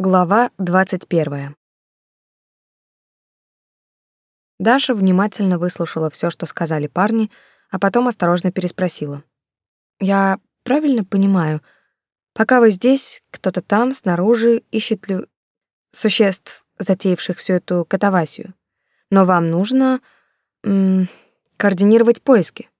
Глава 21. Даша внимательно выслушала все, что сказали парни, а потом осторожно переспросила. «Я правильно понимаю, пока вы здесь, кто-то там, снаружи, ищет лю... существ, затеявших всю эту катавасию. Но вам нужно... М координировать поиски.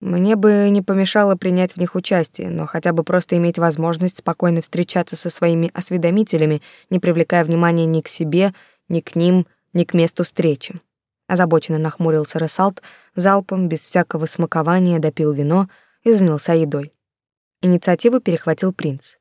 Мне бы не помешало принять в них участие, но хотя бы просто иметь возможность спокойно встречаться со своими осведомителями, не привлекая внимания ни к себе, ни к ним, ни к месту встречи. Озабоченно нахмурился Рассалт, залпом, без всякого смакования, допил вино и занялся едой. Инициативу перехватил принц.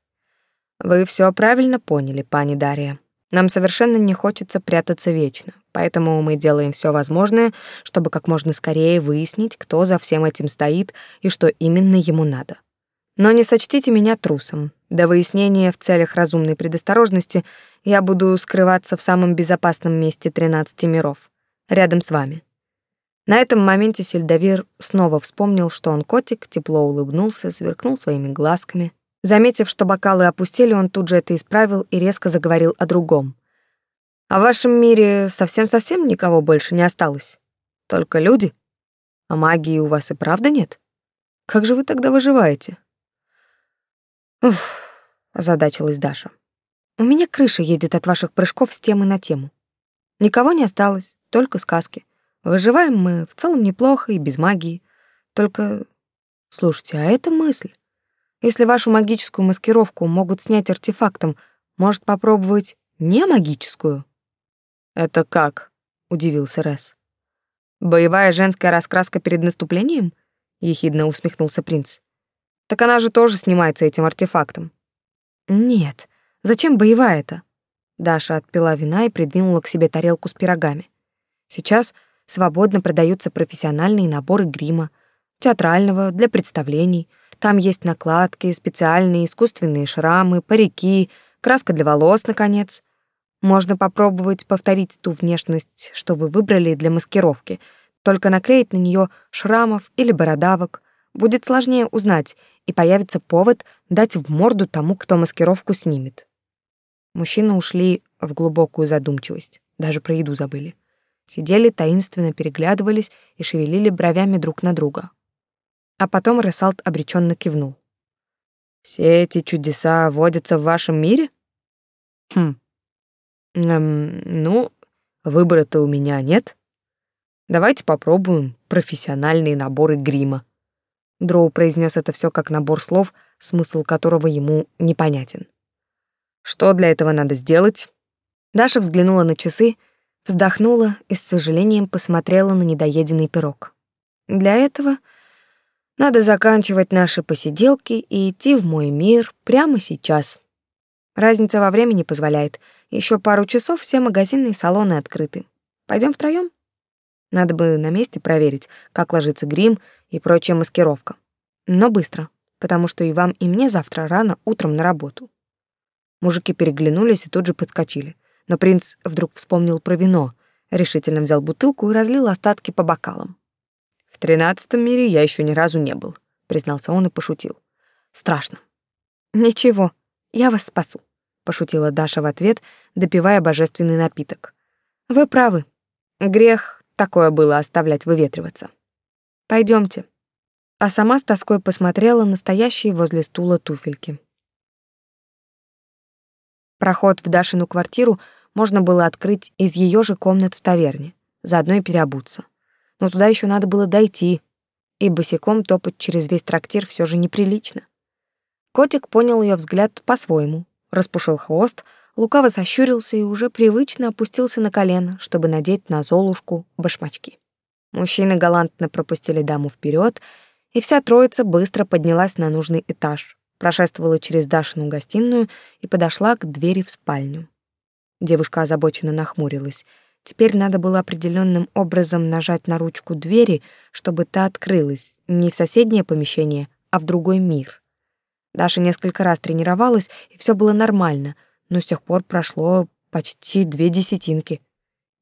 «Вы все правильно поняли, пани Дарья. Нам совершенно не хочется прятаться вечно, поэтому мы делаем все возможное, чтобы как можно скорее выяснить, кто за всем этим стоит и что именно ему надо. Но не сочтите меня трусом. До выяснения в целях разумной предосторожности я буду скрываться в самом безопасном месте 13 миров, рядом с вами. На этом моменте Сельдовир снова вспомнил, что он котик, тепло улыбнулся, сверкнул своими глазками, Заметив, что бокалы опустили, он тут же это исправил и резко заговорил о другом. «А в вашем мире совсем-совсем никого больше не осталось? Только люди? А магии у вас и правда нет? Как же вы тогда выживаете?» «Ух», — озадачилась Даша. «У меня крыша едет от ваших прыжков с темы на тему. Никого не осталось, только сказки. Выживаем мы в целом неплохо и без магии. Только, слушайте, а это мысль. Если вашу магическую маскировку могут снять артефактом, может попробовать не магическую? Это как? удивился Рес. Боевая женская раскраска перед наступлением? ехидно усмехнулся принц. Так она же тоже снимается этим артефактом. Нет. Зачем боевая-то? Даша отпила вина и придвинула к себе тарелку с пирогами. Сейчас свободно продаются профессиональные наборы грима, театрального, для представлений, там есть накладки, специальные искусственные шрамы, парики, краска для волос, наконец. Можно попробовать повторить ту внешность, что вы выбрали для маскировки, только наклеить на нее шрамов или бородавок. Будет сложнее узнать, и появится повод дать в морду тому, кто маскировку снимет. Мужчины ушли в глубокую задумчивость, даже про еду забыли. Сидели, таинственно переглядывались и шевелили бровями друг на друга. А потом Ресалт обреченно кивнул. «Все эти чудеса водятся в вашем мире?» «Хм. Эм, ну, выбора-то у меня нет. Давайте попробуем профессиональные наборы грима». Дроу произнес это все как набор слов, смысл которого ему непонятен. «Что для этого надо сделать?» Даша взглянула на часы, вздохнула и с сожалением посмотрела на недоеденный пирог. Для этого надо заканчивать наши посиделки и идти в мой мир прямо сейчас. Разница во времени позволяет. Еще пару часов все магазины и салоны открыты. Пойдем втроем? Надо бы на месте проверить, как ложится грим и прочая маскировка. Но быстро, потому что и вам, и мне завтра рано утром на работу. Мужики переглянулись и тут же подскочили. Но принц вдруг вспомнил про вино, решительно взял бутылку и разлил остатки по бокалам. В тринадцатом мире я еще ни разу не был, признался он и пошутил. Страшно. Ничего, я вас спасу, пошутила Даша в ответ, допивая божественный напиток. Вы правы. Грех такое было оставлять выветриваться. Пойдемте. А сама с тоской посмотрела на стоящие возле стула туфельки. Проход в Дашину квартиру можно было открыть из ее же комнат в таверне, заодно и переобуться но туда еще надо было дойти, и босиком топать через весь трактир все же неприлично. Котик понял ее взгляд по-своему, распушил хвост, лукаво сощурился и уже привычно опустился на колено, чтобы надеть на Золушку башмачки. Мужчины галантно пропустили даму вперед, и вся троица быстро поднялась на нужный этаж, прошествовала через Дашину гостиную и подошла к двери в спальню. Девушка озабоченно нахмурилась — Теперь надо было определенным образом нажать на ручку двери, чтобы та открылась не в соседнее помещение, а в другой мир. Даша несколько раз тренировалась, и все было нормально, но с тех пор прошло почти две десятинки.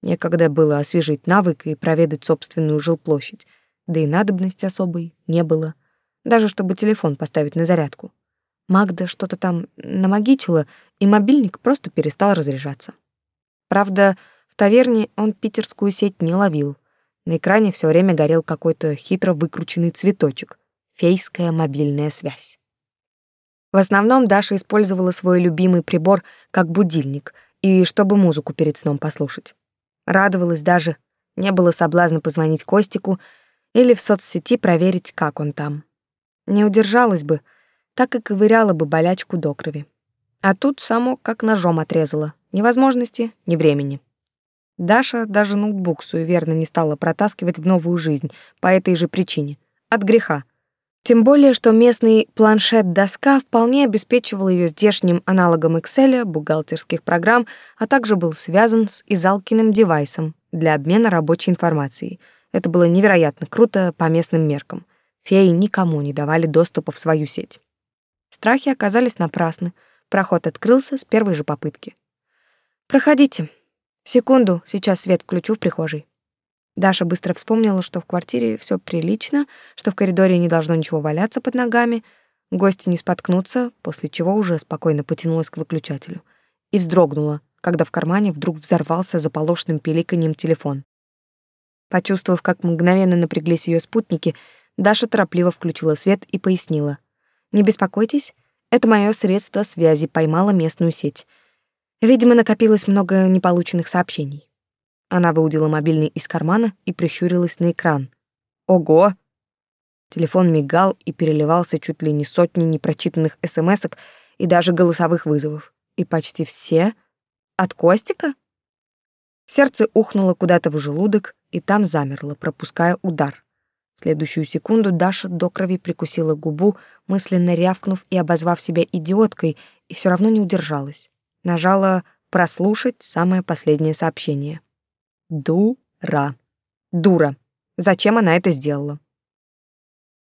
Некогда было освежить навык и проведать собственную жилплощадь, да и надобности особой не было, даже чтобы телефон поставить на зарядку. Магда что-то там намагичила, и мобильник просто перестал разряжаться. Правда, в таверне он питерскую сеть не ловил. На экране все время горел какой-то хитро выкрученный цветочек. Фейская мобильная связь. В основном Даша использовала свой любимый прибор как будильник и чтобы музыку перед сном послушать. Радовалась даже, не было соблазна позвонить Костику или в соцсети проверить, как он там. Не удержалась бы, так и ковыряла бы болячку до крови. А тут само как ножом отрезала. Ни возможности, ни времени. Даша даже ноутбук суеверно не стала протаскивать в новую жизнь по этой же причине. От греха. Тем более, что местный планшет-доска вполне обеспечивал ее здешним аналогом Excel, бухгалтерских программ, а также был связан с Изалкиным девайсом для обмена рабочей информацией. Это было невероятно круто по местным меркам. Феи никому не давали доступа в свою сеть. Страхи оказались напрасны. Проход открылся с первой же попытки. «Проходите. Секунду, сейчас свет включу в прихожей». Даша быстро вспомнила, что в квартире все прилично, что в коридоре не должно ничего валяться под ногами, гости не споткнутся, после чего уже спокойно потянулась к выключателю и вздрогнула, когда в кармане вдруг взорвался заполошным пиликаньем телефон. Почувствовав, как мгновенно напряглись ее спутники, Даша торопливо включила свет и пояснила. «Не беспокойтесь, это мое средство связи поймало местную сеть. Видимо, накопилось много неполученных сообщений. Она выудила мобильный из кармана и прищурилась на экран. Ого! Телефон мигал и переливался чуть ли не сотни непрочитанных смсок и даже голосовых вызовов. И почти все от Костика? Сердце ухнуло куда-то в желудок и там замерло, пропуская удар. В следующую секунду Даша до крови прикусила губу, мысленно рявкнув и обозвав себя идиоткой, и все равно не удержалась. Нажала «Прослушать» самое последнее сообщение. Дура. Дура. Зачем она это сделала?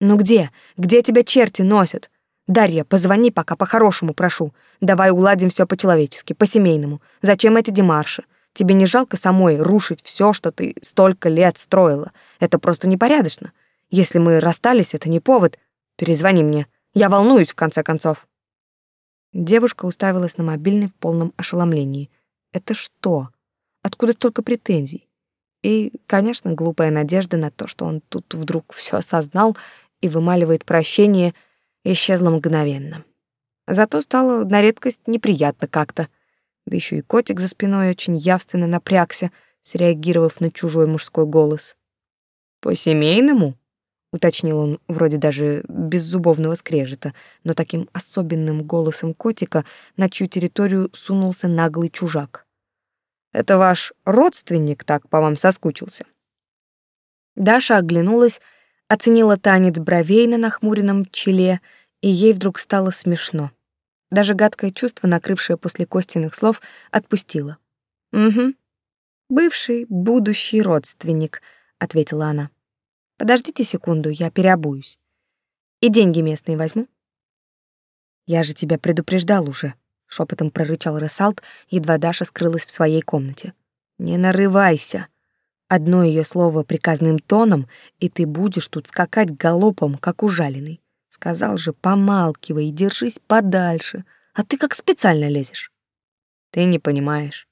Ну где? Где тебя черти носят? Дарья, позвони пока по-хорошему, прошу. Давай уладим все по-человечески, по-семейному. Зачем эти демарши? Тебе не жалко самой рушить все, что ты столько лет строила? Это просто непорядочно. Если мы расстались, это не повод. Перезвони мне. Я волнуюсь, в конце концов. Девушка уставилась на мобильный в полном ошеломлении. Это что? Откуда столько претензий? И, конечно, глупая надежда на то, что он тут вдруг все осознал и вымаливает прощение, исчезла мгновенно. Зато стало на редкость неприятно как-то. Да еще и котик за спиной очень явственно напрягся, среагировав на чужой мужской голос. «По-семейному?» — уточнил он вроде даже без зубовного скрежета, но таким особенным голосом котика, на чью территорию сунулся наглый чужак. Это ваш родственник так по вам соскучился?» Даша оглянулась, оценила танец бровей на нахмуренном челе, и ей вдруг стало смешно. Даже гадкое чувство, накрывшее после Костиных слов, отпустило. «Угу. Бывший, будущий родственник», — ответила она. «Подождите секунду, я переобуюсь. И деньги местные возьму». «Я же тебя предупреждал уже», шепотом прорычал Рассалт, едва Даша скрылась в своей комнате. Не нарывайся. Одно ее слово приказным тоном, и ты будешь тут скакать галопом, как ужаленный. Сказал же, помалкивай и держись подальше, а ты как специально лезешь. Ты не понимаешь.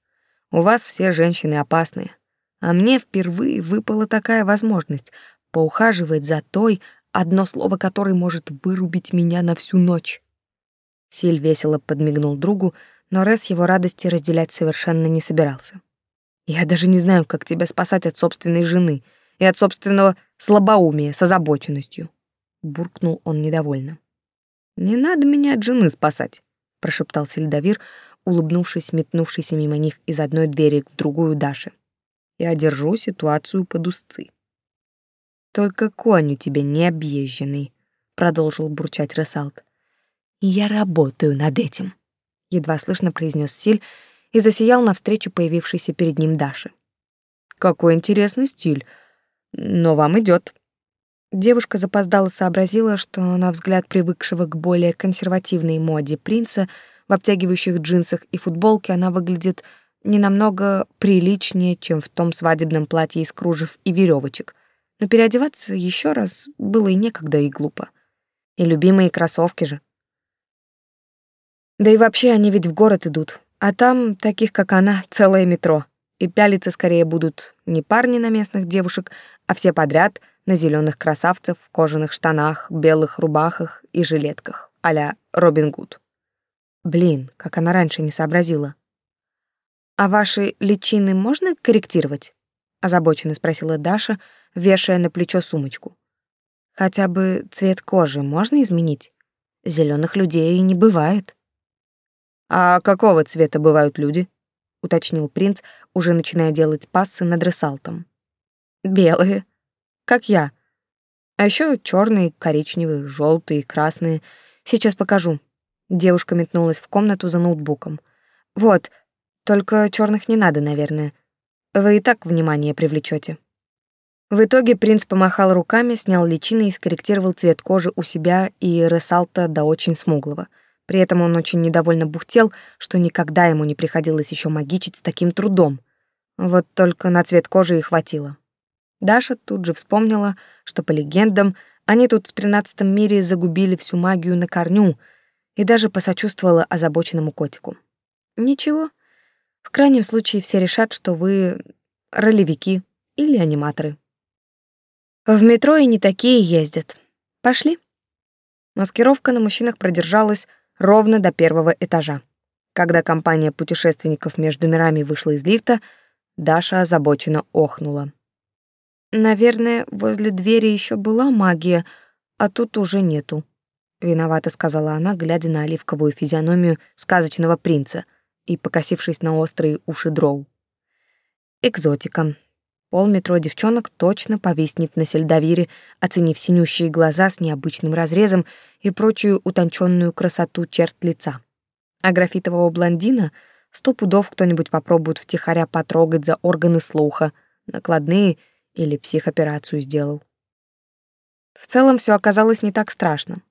У вас все женщины опасные, а мне впервые выпала такая возможность поухаживать за той, одно слово которой может вырубить меня на всю ночь. Силь весело подмигнул другу, но Рес его радости разделять совершенно не собирался. «Я даже не знаю, как тебя спасать от собственной жены и от собственного слабоумия с озабоченностью», — буркнул он недовольно. «Не надо меня от жены спасать», — прошептал Сельдовир, улыбнувшись, метнувшийся мимо них из одной двери в другую Даши. «Я держу ситуацию под узцы». «Только конь у тебя не объезженный», — продолжил бурчать Ресалт. «Я работаю над этим», — едва слышно произнес Силь и засиял навстречу появившейся перед ним Даши. «Какой интересный стиль, но вам идет. Девушка запоздала сообразила, что, на взгляд привыкшего к более консервативной моде принца, в обтягивающих джинсах и футболке она выглядит не намного приличнее, чем в том свадебном платье из кружев и веревочек. Но переодеваться еще раз было и некогда, и глупо. И любимые кроссовки же. Да и вообще они ведь в город идут, а там таких, как она, целое метро. И пялиться скорее будут не парни на местных девушек, а все подряд на зеленых красавцев в кожаных штанах, белых рубахах и жилетках, а-ля Робин Гуд. Блин, как она раньше не сообразила. «А ваши личины можно корректировать?» — озабоченно спросила Даша, вешая на плечо сумочку. «Хотя бы цвет кожи можно изменить? Зеленых людей не бывает». «А какого цвета бывают люди?» — уточнил принц, уже начиная делать пассы над ресалтом. «Белые, как я. А еще черные, коричневые, желтые, красные. Сейчас покажу». Девушка метнулась в комнату за ноутбуком. «Вот, только черных не надо, наверное. Вы и так внимание привлечете. В итоге принц помахал руками, снял личины и скорректировал цвет кожи у себя и Ресалта до очень смуглого — при этом он очень недовольно бухтел, что никогда ему не приходилось еще магичить с таким трудом. Вот только на цвет кожи и хватило. Даша тут же вспомнила, что по легендам они тут в тринадцатом мире загубили всю магию на корню, и даже посочувствовала озабоченному котику. Ничего. В крайнем случае все решат, что вы ролевики или аниматоры. В метро и не такие ездят. Пошли. Маскировка на мужчинах продержалась ровно до первого этажа. Когда компания путешественников между мирами вышла из лифта, Даша озабоченно охнула. «Наверное, возле двери еще была магия, а тут уже нету», — виновато сказала она, глядя на оливковую физиономию сказочного принца и покосившись на острые уши дроу. «Экзотика. Полметро девчонок точно повиснет на сельдовире, оценив синющие глаза с необычным разрезом и прочую утонченную красоту черт лица. А графитового блондина сто пудов кто-нибудь попробует втихаря потрогать за органы слуха, накладные или психоперацию сделал. В целом все оказалось не так страшно.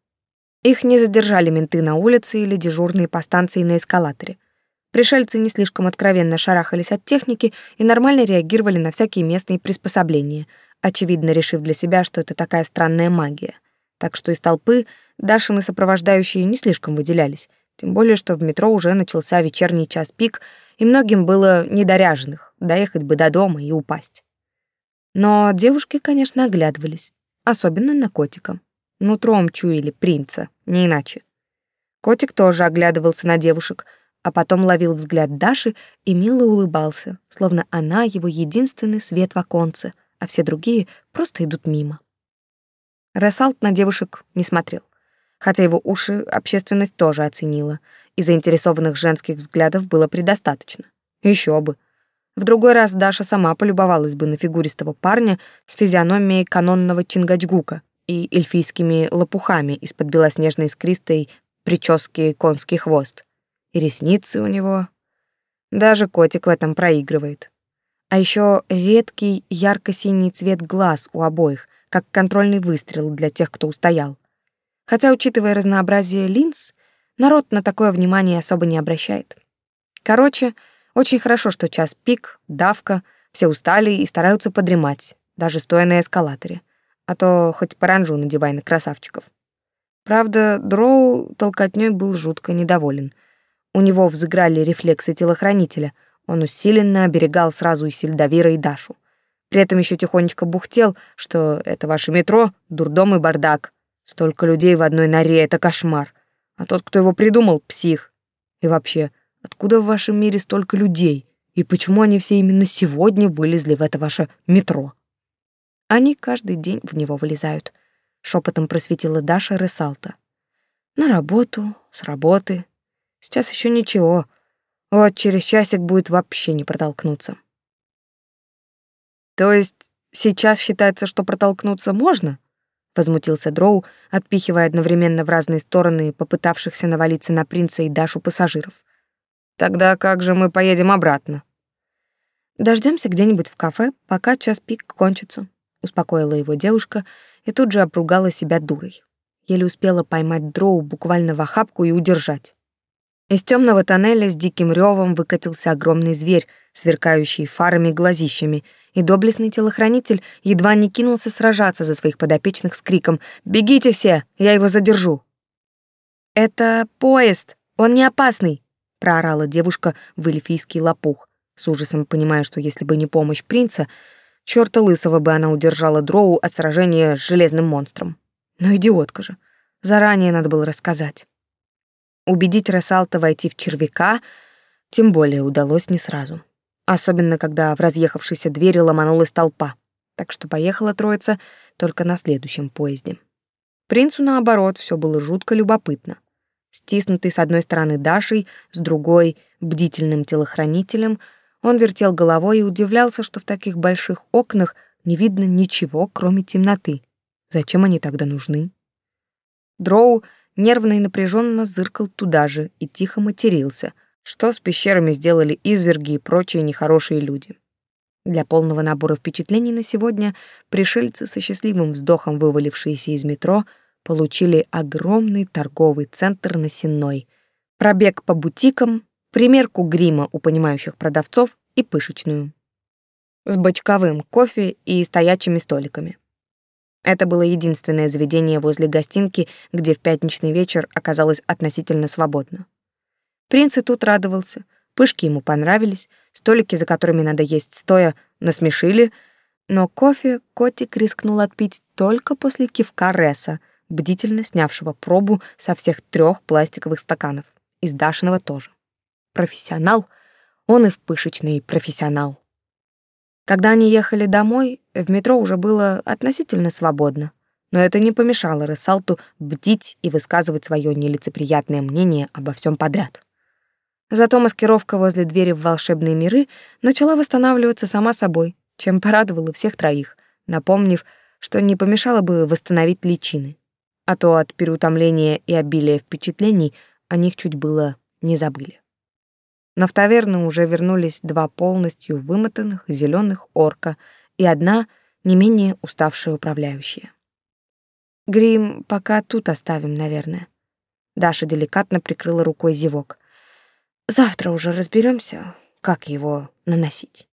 Их не задержали менты на улице или дежурные по станции на эскалаторе. Пришельцы не слишком откровенно шарахались от техники и нормально реагировали на всякие местные приспособления, очевидно решив для себя, что это такая странная магия. Так что из толпы Дашины сопровождающие не слишком выделялись, тем более что в метро уже начался вечерний час пик, и многим было недоряженных, доехать бы до дома и упасть. Но девушки, конечно, оглядывались, особенно на котика. Нутром чуяли принца, не иначе. Котик тоже оглядывался на девушек — а потом ловил взгляд Даши и мило улыбался, словно она его единственный свет в оконце, а все другие просто идут мимо. Рассалт на девушек не смотрел, хотя его уши общественность тоже оценила, и заинтересованных женских взглядов было предостаточно. Еще бы. В другой раз Даша сама полюбовалась бы на фигуристого парня с физиономией канонного Чингачгука и эльфийскими лопухами из-под белоснежной искристой прически конский хвост и ресницы у него. Даже котик в этом проигрывает. А еще редкий ярко-синий цвет глаз у обоих, как контрольный выстрел для тех, кто устоял. Хотя, учитывая разнообразие линз, народ на такое внимание особо не обращает. Короче, очень хорошо, что час пик, давка, все устали и стараются подремать, даже стоя на эскалаторе. А то хоть паранжу надевай на красавчиков. Правда, Дроу толкотнёй был жутко недоволен — у него взыграли рефлексы телохранителя. Он усиленно оберегал сразу и Сельдовира, и Дашу. При этом еще тихонечко бухтел, что это ваше метро, дурдом и бардак. Столько людей в одной норе — это кошмар. А тот, кто его придумал, — псих. И вообще, откуда в вашем мире столько людей? И почему они все именно сегодня вылезли в это ваше метро? Они каждый день в него вылезают, — шепотом просветила Даша Ресалта. На работу, с работы, Сейчас еще ничего. Вот через часик будет вообще не протолкнуться. То есть сейчас считается, что протолкнуться можно? Возмутился Дроу, отпихивая одновременно в разные стороны попытавшихся навалиться на принца и Дашу пассажиров. Тогда как же мы поедем обратно? Дождемся где-нибудь в кафе, пока час пик кончится, успокоила его девушка и тут же обругала себя дурой. Еле успела поймать Дроу буквально в охапку и удержать. Из темного тоннеля с диким ревом выкатился огромный зверь, сверкающий фарами глазищами, и доблестный телохранитель едва не кинулся сражаться за своих подопечных с криком «Бегите все! Я его задержу!» «Это поезд!» — Он не опасный!» — проорала девушка в эльфийский лопух, с ужасом понимая, что если бы не помощь принца, чёрта лысого бы она удержала Дроу от сражения с железным монстром. Но идиотка же. Заранее надо было рассказать. Убедить Рассалта войти в червяка тем более удалось не сразу. Особенно, когда в разъехавшейся двери ломанулась толпа. Так что поехала троица только на следующем поезде. Принцу, наоборот, все было жутко любопытно. Стиснутый с одной стороны Дашей, с другой — бдительным телохранителем, он вертел головой и удивлялся, что в таких больших окнах не видно ничего, кроме темноты. Зачем они тогда нужны? Дроу нервно и напряженно зыркал туда же и тихо матерился, что с пещерами сделали изверги и прочие нехорошие люди. Для полного набора впечатлений на сегодня пришельцы со счастливым вздохом, вывалившиеся из метро, получили огромный торговый центр на Сенной, пробег по бутикам, примерку грима у понимающих продавцов и пышечную. С бочковым кофе и стоячими столиками. Это было единственное заведение возле гостинки, где в пятничный вечер оказалось относительно свободно. Принц и тут радовался. Пышки ему понравились, столики, за которыми надо есть стоя, насмешили, но кофе котик рискнул отпить только после кивка Ресса, бдительно снявшего пробу со всех трех пластиковых стаканов. Из Дашиного тоже. Профессионал, он и в пышечный профессионал. Когда они ехали домой, в метро уже было относительно свободно, но это не помешало Ресалту бдить и высказывать свое нелицеприятное мнение обо всем подряд. Зато маскировка возле двери в волшебные миры начала восстанавливаться сама собой, чем порадовала всех троих, напомнив, что не помешало бы восстановить личины. А то от переутомления и обилия впечатлений о них чуть было не забыли. Но в таверну уже вернулись два полностью вымотанных зеленых орка и одна не менее уставшая управляющая. Грим пока тут оставим, наверное. Даша деликатно прикрыла рукой зевок. Завтра уже разберемся, как его наносить.